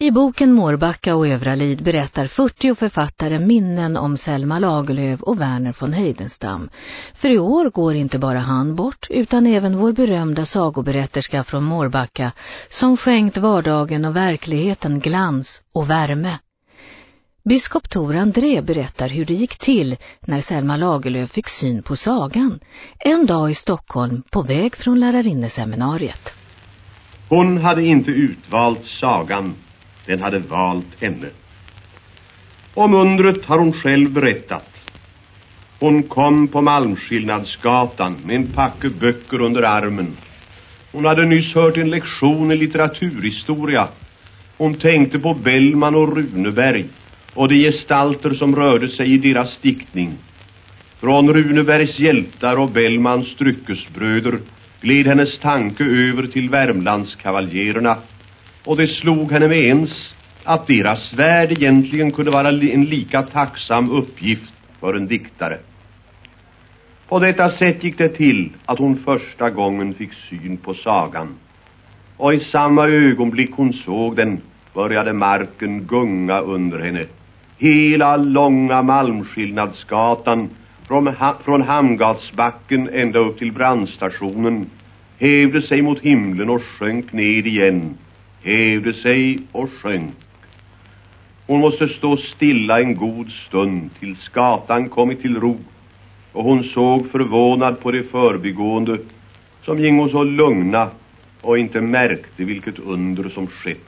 I boken Mårbacka och Övralid berättar 40 författare minnen om Selma Lagerlöf och Werner von Heidenstam. För i år går inte bara han bort utan även vår berömda sagoberätterska från Mårbacka som skänkt vardagen och verkligheten glans och värme. Biskop Tor André berättar hur det gick till när Selma Lagerlöf fick syn på sagan. En dag i Stockholm på väg från lärarinneseminariet. Hon hade inte utvalt sagan den hade valt henne. Om undret har hon själv berättat. Hon kom på Malmskillnadsgatan med en packe böcker under armen. Hon hade nyss hört en lektion i litteraturhistoria. Hon tänkte på Bellman och Runeberg och de gestalter som rörde sig i deras diktning. Från Runebergs hjältar och Bellmans dryckesbröder gled hennes tanke över till Värmlandskavaljererna och det slog henne med ens att deras värld egentligen kunde vara en lika tacksam uppgift för en diktare. På detta sätt gick det till att hon första gången fick syn på sagan. Och i samma ögonblick hon såg den började marken gunga under henne. Hela långa Malmskillnadsgatan från, ha från Hamngatsbacken ända upp till brandstationen hävde sig mot himlen och sjönk ned igen hävde sig och sjönk. Hon måste stå stilla en god stund tills skatan kommit till ro och hon såg förvånad på det förbigående som gingo så lugna och inte märkte vilket under som skett.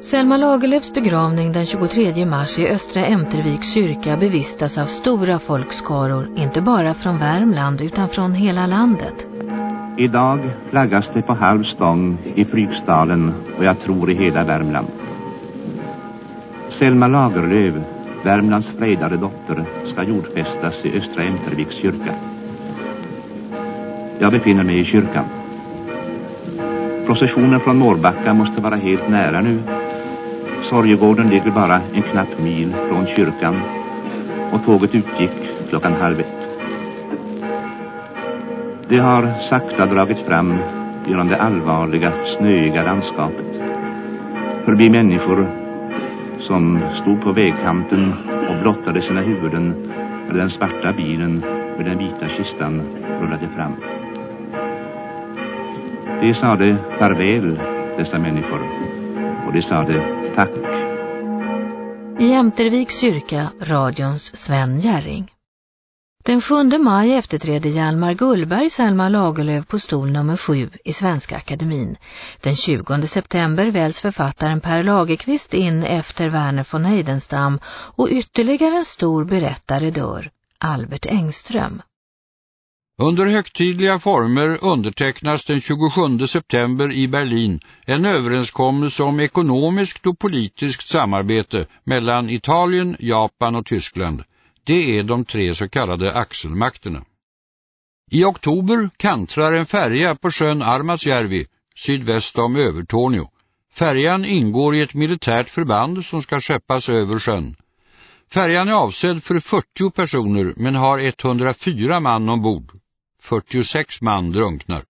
Selma Lagerlöfs begravning den 23 mars i Östra Ämterviks kyrka bevistas av stora folkskaror, inte bara från Värmland utan från hela landet. Idag flaggas det på halv stång i Fryksdalen och jag tror i hela Värmland. Selma Lagerlöf, Värmlands frejdade dotter, ska jordfästas i Östra Ämterviks kyrka. Jag befinner mig i kyrkan. Processionen från Mårbacka måste vara helt nära nu. Sorgegården ligger bara en knapp mil från kyrkan och tåget utgick klockan halv ett. Det har sakta dragit fram genom det allvarliga, snöiga landskapet. Förbi människor som stod på vägkanten och blottade sina huvuden när den svarta bilen med den vita kistan rullade fram. De sade farväl, dessa människor, och de sade tack. I Ämterviks kyrka, radions Sven Gärring. Den 7 maj efterträdde Hjalmar Gullberg Selma Lagerlöf på stol nummer 7 i Svenska Akademin. Den 20 september väljs författaren Per Lagerqvist in efter Werner von Heidenstam och ytterligare en stor berättare dör, Albert Engström. Under högtidliga former undertecknas den 27 september i Berlin en överenskommelse om ekonomiskt och politiskt samarbete mellan Italien, Japan och Tyskland. Det är de tre så kallade axelmakterna. I oktober kantrar en färja på sjön Armatsjärvi, sydväst om Övertorneå. Färjan ingår i ett militärt förband som ska skeppas över sjön. Färjan är avsedd för 40 personer men har 104 man ombord. 46 man drunknar.